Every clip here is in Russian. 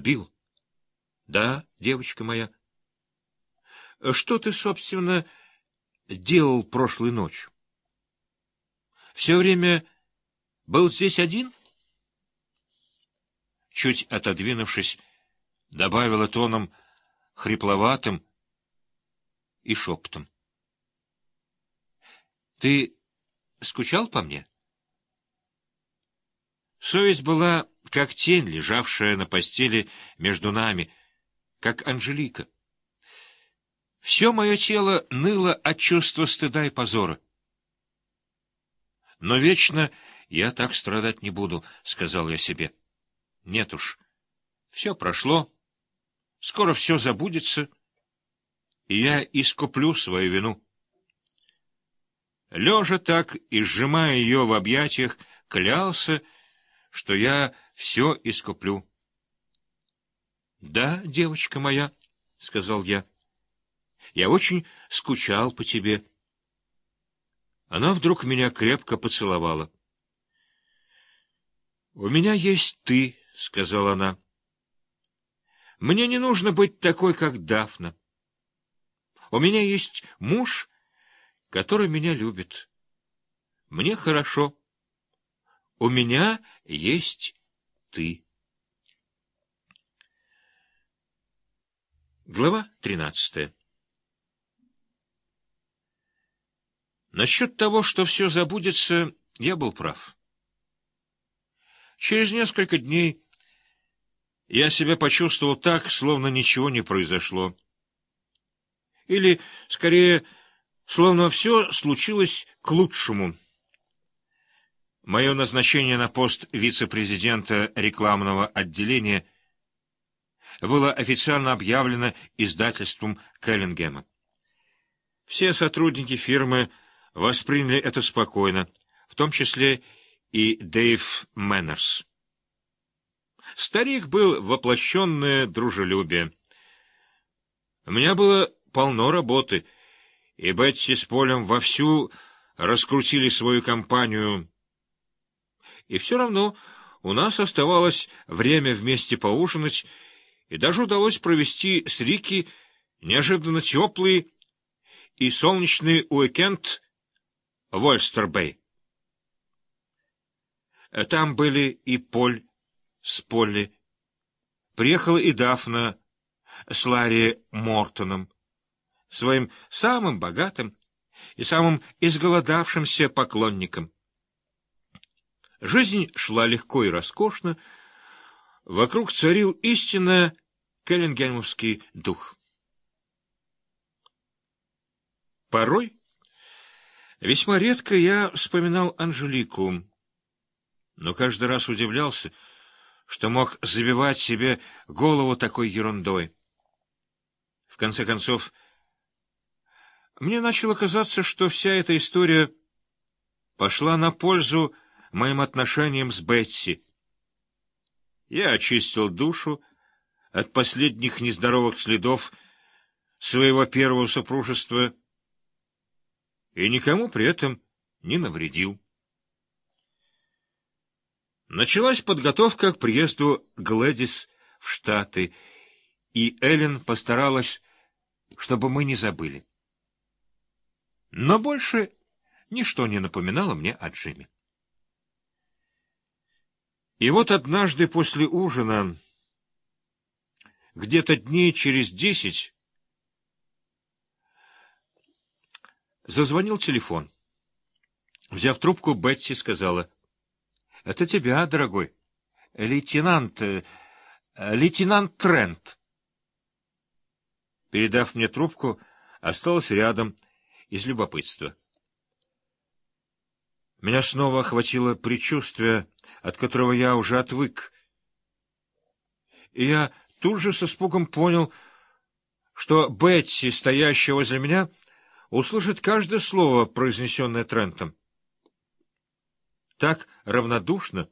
Бил? Да, девочка моя. Что ты, собственно, делал прошлой ночью? Все время был здесь один? Чуть отодвинувшись, добавила тоном хрипловатым и шепотом. — Ты скучал по мне? Совесть была как тень, лежавшая на постели между нами, как Анжелика. Все мое тело ныло от чувства стыда и позора. Но вечно я так страдать не буду, — сказал я себе. Нет уж, все прошло, скоро все забудется, и я искуплю свою вину. Лежа так и сжимая ее в объятиях, клялся, что я все искуплю. — Да, девочка моя, — сказал я, — я очень скучал по тебе. Она вдруг меня крепко поцеловала. — У меня есть ты, — сказала она. — Мне не нужно быть такой, как Дафна. У меня есть муж, который меня любит. Мне хорошо. У меня есть ты. Глава тринадцатая Насчет того, что все забудется, я был прав. Через несколько дней я себя почувствовал так, словно ничего не произошло. Или, скорее, словно все случилось к лучшему. Мое назначение на пост вице-президента рекламного отделения было официально объявлено издательством Келлингема. Все сотрудники фирмы восприняли это спокойно, в том числе и Дэйв Мэннерс. Старик был воплощенное дружелюбие. У меня было полно работы, и Бетси с Полем вовсю раскрутили свою компанию. И все равно у нас оставалось время вместе поужинать, и даже удалось провести с Рики неожиданно теплый и солнечный уикенд в Ольстербей. Там были и Поль с Полли. Приехала и Дафна с Ларри Мортоном, своим самым богатым и самым изголодавшимся поклонником. Жизнь шла легко и роскошно, вокруг царил истинно келлингемовский дух. Порой, весьма редко я вспоминал Анжелику, но каждый раз удивлялся, что мог забивать себе голову такой ерундой. В конце концов, мне начало казаться, что вся эта история пошла на пользу моим отношениям с Бетси. Я очистил душу от последних нездоровых следов своего первого супружества и никому при этом не навредил. Началась подготовка к приезду Глэдис в Штаты, и Эллен постаралась, чтобы мы не забыли. Но больше ничто не напоминало мне о Джиме. И вот однажды после ужина, где-то дней через десять, зазвонил телефон. Взяв трубку, Бетси сказала —— Это тебя, дорогой. Лейтенант... Э, лейтенант Трент. Передав мне трубку, осталась рядом из любопытства. Меня снова охватило предчувствие, от которого я уже отвык. И я тут же с испугом понял, что Бетси, стоящая возле меня, услышит каждое слово, произнесенное Трентом так равнодушно.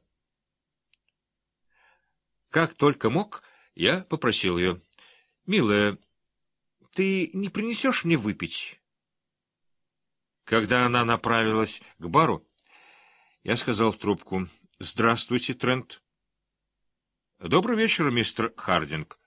Как только мог, я попросил ее. — Милая, ты не принесешь мне выпить? Когда она направилась к бару, я сказал в трубку. — Здравствуйте, Трент. Добрый вечер, мистер Хардинг.